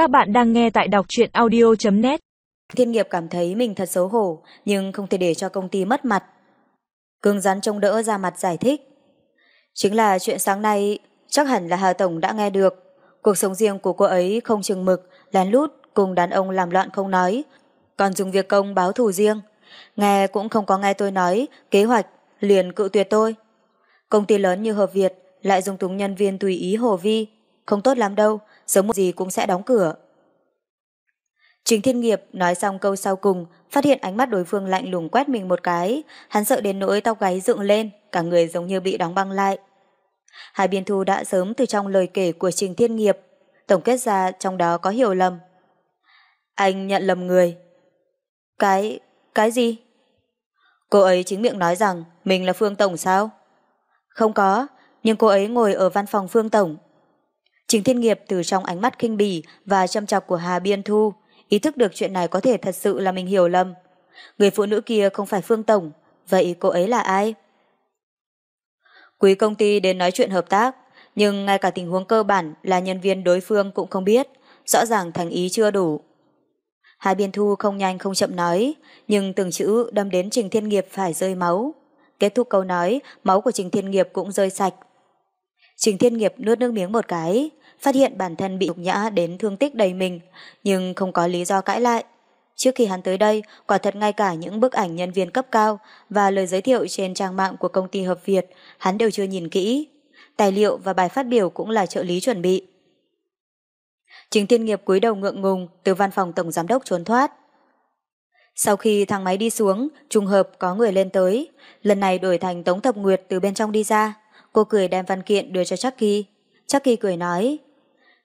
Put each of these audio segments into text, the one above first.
Các bạn đang nghe tại đọc truyện audio.net Thiên nghiệp cảm thấy mình thật xấu hổ, nhưng không thể để cho công ty mất mặt. Cương rắn trông đỡ ra mặt giải thích. Chính là chuyện sáng nay, chắc hẳn là Hà Tổng đã nghe được. Cuộc sống riêng của cô ấy không chừng mực, lén lút, cùng đàn ông làm loạn không nói, còn dùng việc công báo thù riêng. Nghe cũng không có nghe tôi nói, kế hoạch, liền cự tuyệt tôi. Công ty lớn như Hợp Việt lại dùng túng nhân viên tùy ý hồ vi, không tốt lắm đâu, sớm một gì cũng sẽ đóng cửa. Trình Thiên Nghiệp nói xong câu sau cùng, phát hiện ánh mắt đối phương lạnh lùng quét mình một cái, hắn sợ đến nỗi tóc gáy dựng lên, cả người giống như bị đóng băng lại. Hai biên thu đã sớm từ trong lời kể của Trình Thiên Nghiệp, tổng kết ra trong đó có hiểu lầm. Anh nhận lầm người. Cái... cái gì? Cô ấy chính miệng nói rằng mình là Phương Tổng sao? Không có, nhưng cô ấy ngồi ở văn phòng Phương Tổng. Trình Thiên Nghiệp từ trong ánh mắt kinh bỉ và châm chọc của Hà Biên Thu, ý thức được chuyện này có thể thật sự là mình hiểu lầm. Người phụ nữ kia không phải Phương Tổng, vậy cô ấy là ai? Quý công ty đến nói chuyện hợp tác, nhưng ngay cả tình huống cơ bản là nhân viên đối phương cũng không biết, rõ ràng thành ý chưa đủ. Hai biên thu không nhanh không chậm nói, nhưng từng chữ đâm đến Trình Thiên Nghiệp phải rơi máu. Kết thúc câu nói, máu của Trình Thiên Nghiệp cũng rơi sạch. Trình Thiên Nghiệp nuốt nước miếng một cái, phát hiện bản thân bị nhục nhã đến thương tích đầy mình, nhưng không có lý do cãi lại. Trước khi hắn tới đây, quả thật ngay cả những bức ảnh nhân viên cấp cao và lời giới thiệu trên trang mạng của công ty Hợp Việt, hắn đều chưa nhìn kỹ. Tài liệu và bài phát biểu cũng là trợ lý chuẩn bị. Trình Thiên Nghiệp cúi đầu ngượng ngùng từ văn phòng tổng giám đốc trốn thoát. Sau khi thang máy đi xuống, trùng hợp có người lên tới, lần này đổi thành Tống Thập Nguyệt từ bên trong đi ra. Cô cười đem văn kiện đưa cho Chucky. Chucky cười nói,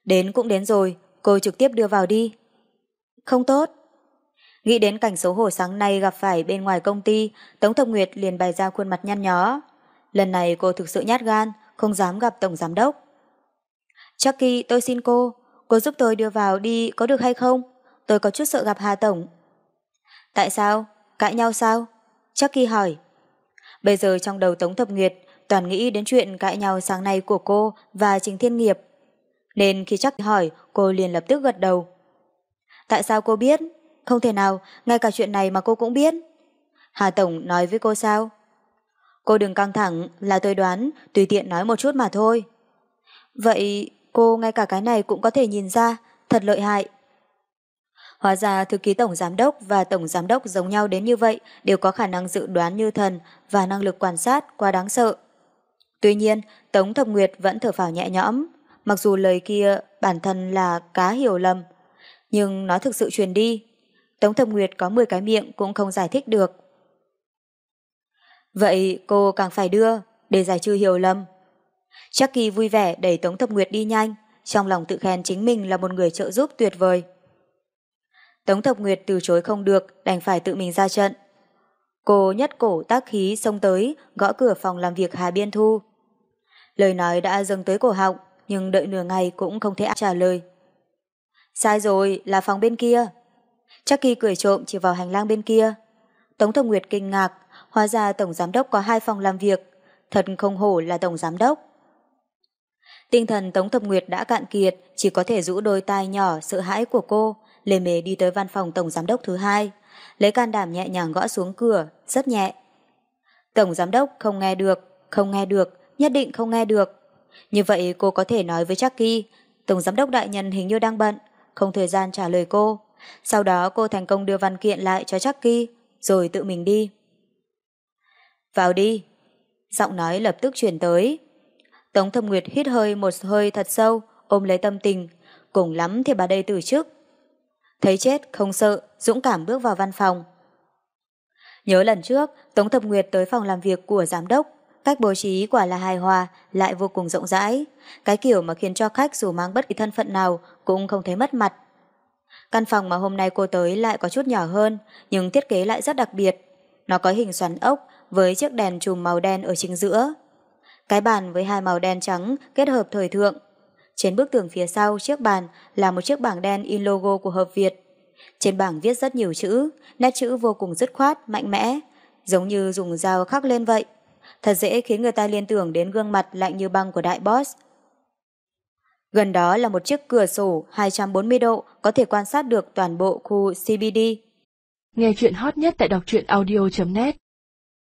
đến cũng đến rồi, cô trực tiếp đưa vào đi. Không tốt. Nghĩ đến cảnh xấu hổ sáng nay gặp phải bên ngoài công ty, Tống Thập Nguyệt liền bày ra khuôn mặt nhăn nhó. Lần này cô thực sự nhát gan, không dám gặp tổng giám đốc. Chucky, tôi xin cô, cô giúp tôi đưa vào đi có được hay không? Tôi có chút sợ gặp Hà Tổng. Tại sao? Cãi nhau sao? Chucky hỏi. Bây giờ trong đầu Tống Thập Nguyệt toàn nghĩ đến chuyện cãi nhau sáng nay của cô và Trình Thiên Nghiệp. Nên khi chắc hỏi, cô liền lập tức gật đầu. Tại sao cô biết? Không thể nào, ngay cả chuyện này mà cô cũng biết. Hà Tổng nói với cô sao? Cô đừng căng thẳng, là tôi đoán, tùy tiện nói một chút mà thôi. Vậy cô ngay cả cái này cũng có thể nhìn ra, thật lợi hại. Hóa ra thư ký tổng giám đốc và tổng giám đốc giống nhau đến như vậy đều có khả năng dự đoán như thần và năng lực quan sát quá đáng sợ. Tuy nhiên, Tống Thập Nguyệt vẫn thở phào nhẹ nhõm, mặc dù lời kia bản thân là cá hiểu lầm, nhưng nó thực sự truyền đi. Tống Thập Nguyệt có 10 cái miệng cũng không giải thích được. Vậy cô càng phải đưa, để giải trừ hiểu lầm. Chucky vui vẻ đẩy Tống Thập Nguyệt đi nhanh, trong lòng tự khen chính mình là một người trợ giúp tuyệt vời. Tống Thập Nguyệt từ chối không được, đành phải tự mình ra trận. Cô nhất cổ tác khí xông tới, gõ cửa phòng làm việc Hà Biên Thu. Lời nói đã dâng tới cổ họng, nhưng đợi nửa ngày cũng không thể trả lời. Sai rồi, là phòng bên kia. Chucky cười trộm chỉ vào hành lang bên kia. Tống Thập Nguyệt kinh ngạc, hóa ra Tổng Giám Đốc có hai phòng làm việc, thật không hổ là Tổng Giám Đốc. Tinh thần Tống Thập Nguyệt đã cạn kiệt, chỉ có thể rũ đôi tai nhỏ sợ hãi của cô, lề mề đi tới văn phòng Tổng Giám Đốc thứ hai, lấy can đảm nhẹ nhàng gõ xuống cửa, rất nhẹ. Tổng Giám Đốc không nghe được, không nghe được, nhất định không nghe được. Như vậy cô có thể nói với Jackie, Tổng Giám Đốc Đại Nhân hình như đang bận, không thời gian trả lời cô. Sau đó cô thành công đưa văn kiện lại cho Jackie, rồi tự mình đi. Vào đi. Giọng nói lập tức chuyển tới. Tống Thâm Nguyệt hít hơi một hơi thật sâu, ôm lấy tâm tình. Cùng lắm thì bà đây từ chức. Thấy chết, không sợ, dũng cảm bước vào văn phòng. Nhớ lần trước, Tống Thập Nguyệt tới phòng làm việc của giám đốc, cách bố trí quả là hài hòa, lại vô cùng rộng rãi. Cái kiểu mà khiến cho khách dù mang bất kỳ thân phận nào cũng không thấy mất mặt. Căn phòng mà hôm nay cô tới lại có chút nhỏ hơn, nhưng thiết kế lại rất đặc biệt. Nó có hình xoắn ốc với chiếc đèn chùm màu đen ở chính giữa. Cái bàn với hai màu đen trắng kết hợp thời thượng. Trên bức tường phía sau chiếc bàn là một chiếc bảng đen in logo của Hợp Việt. Trên bảng viết rất nhiều chữ, nét chữ vô cùng dứt khoát, mạnh mẽ, giống như dùng dao khắc lên vậy. Thật dễ khiến người ta liên tưởng đến gương mặt lạnh như băng của đại boss. Gần đó là một chiếc cửa sổ 240 độ có thể quan sát được toàn bộ khu CBD. Nghe chuyện hot nhất tại đọc truyện audio.net